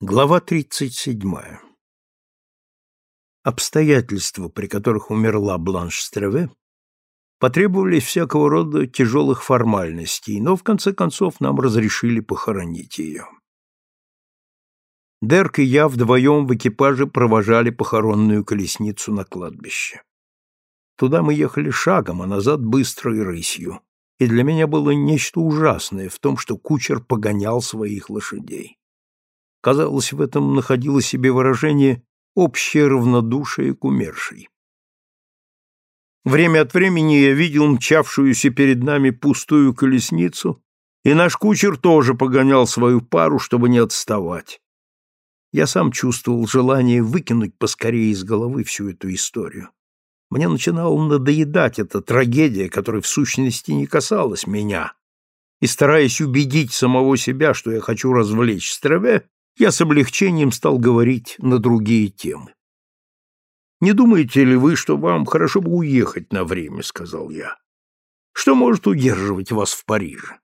Глава 37. Обстоятельства, при которых умерла Бланш Стреве, потребовали всякого рода тяжелых формальностей, но в конце концов нам разрешили похоронить ее. Дерк и я вдвоем в экипаже провожали похоронную колесницу на кладбище. Туда мы ехали шагом, а назад быстрой рысью, и для меня было нечто ужасное в том, что кучер погонял своих лошадей. Казалось, в этом находило себе выражение общее равнодушие к умершей. Время от времени я видел мчавшуюся перед нами пустую колесницу, и наш кучер тоже погонял свою пару, чтобы не отставать. Я сам чувствовал желание выкинуть поскорее из головы всю эту историю. Мне начинала надоедать эта трагедия, которая в сущности не касалась меня. И стараясь убедить самого себя, что я хочу развлечь Страве, я с облегчением стал говорить на другие темы. «Не думаете ли вы, что вам хорошо бы уехать на время?» — сказал я. «Что может удерживать вас в Париже?»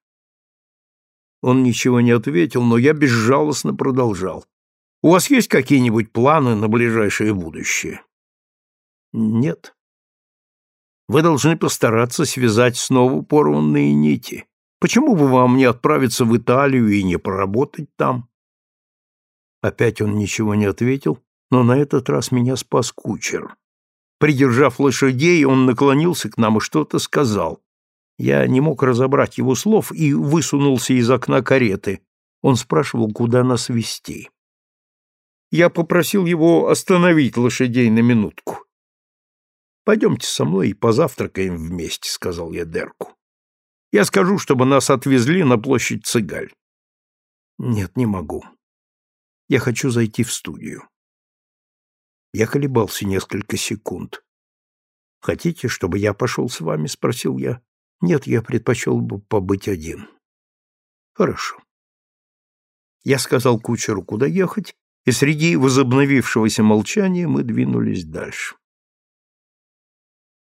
Он ничего не ответил, но я безжалостно продолжал. «У вас есть какие-нибудь планы на ближайшее будущее?» «Нет». «Вы должны постараться связать снова порванные нити. Почему бы вам не отправиться в Италию и не поработать там?» Опять он ничего не ответил, но на этот раз меня спас кучер. Придержав лошадей, он наклонился к нам и что-то сказал. Я не мог разобрать его слов и высунулся из окна кареты. Он спрашивал, куда нас везти. Я попросил его остановить лошадей на минутку. «Пойдемте со мной и позавтракаем вместе», — сказал я Дерку. «Я скажу, чтобы нас отвезли на площадь Цыгаль». «Нет, не могу. Я хочу зайти в студию. Я колебался несколько секунд. «Хотите, чтобы я пошел с вами?» — спросил я. «Нет, я предпочел бы побыть один». «Хорошо». Я сказал кучеру, куда ехать, и среди возобновившегося молчания мы двинулись дальше.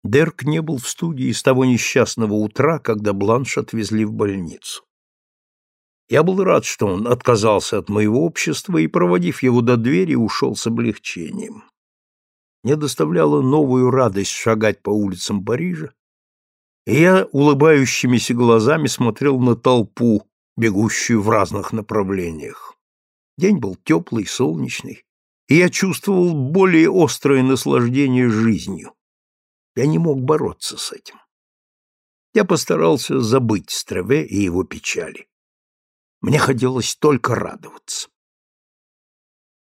Дерк не был в студии с того несчастного утра, когда Бланш отвезли в больницу. Я был рад, что он отказался от моего общества и, проводив его до двери, ушел с облегчением. Мне доставляло новую радость шагать по улицам Парижа, и я улыбающимися глазами смотрел на толпу, бегущую в разных направлениях. День был теплый, солнечный, и я чувствовал более острое наслаждение жизнью. Я не мог бороться с этим. Я постарался забыть Страве и его печали. Мне хотелось только радоваться.